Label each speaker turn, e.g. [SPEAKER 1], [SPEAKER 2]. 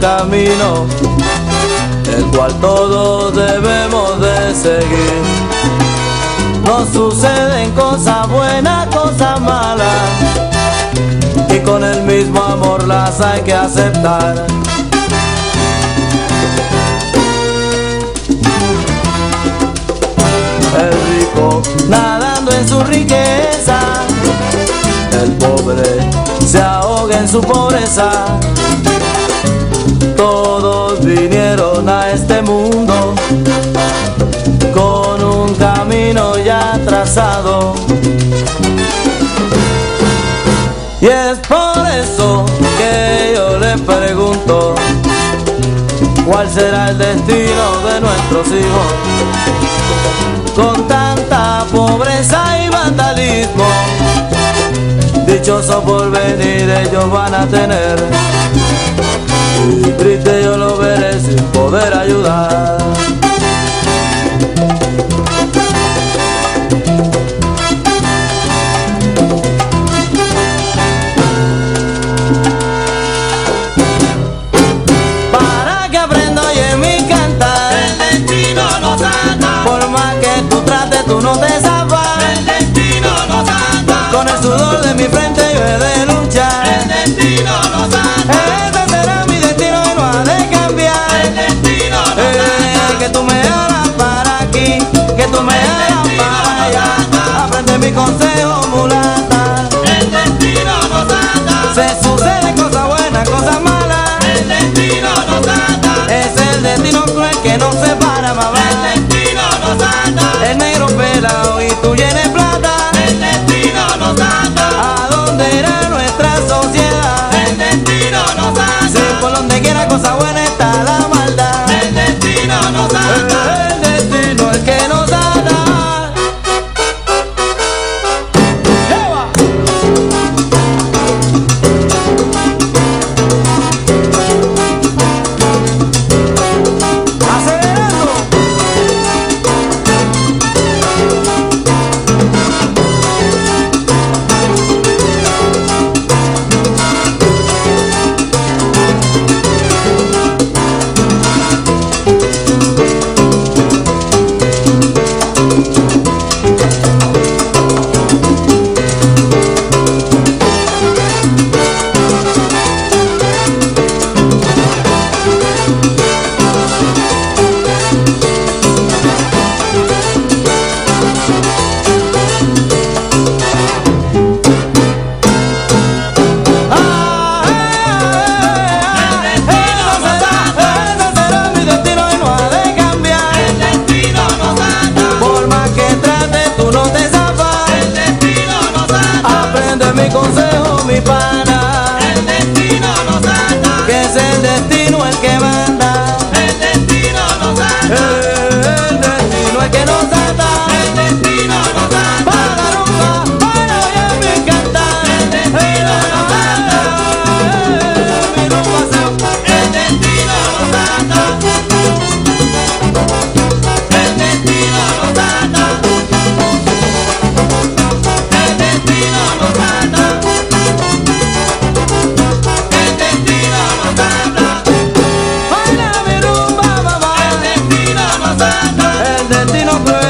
[SPEAKER 1] camino, el cual todos debemos de seguir. Nos suceden cosas buenas, cosas malas, y con el mismo amor las hay que aceptar. El rico nadando en su riqueza, el pobre se ahoga en su pobreza todos vinieron a este mundo será el destino de nuestros hijos? Con tanta pobreza y vandalismo, dichoso por venir ellos van a tener De mi frente yo he de luchar.
[SPEAKER 2] El destino nos ata.
[SPEAKER 1] Este será mi destino y no ha de cambiar.
[SPEAKER 2] El destino nos
[SPEAKER 1] Eh, que tú me hagas para aquí, que tú me hagas para allá. Aprende mi consejo, mulata.
[SPEAKER 2] El destino nos ata.
[SPEAKER 1] Se suceden cosas buenas, cosas malas.
[SPEAKER 2] El destino nos ata.
[SPEAKER 1] Es el destino cruel que nos separa, mamá.
[SPEAKER 2] El destino nos ata.
[SPEAKER 1] El negro pelado y tú
[SPEAKER 2] El destino
[SPEAKER 1] cruel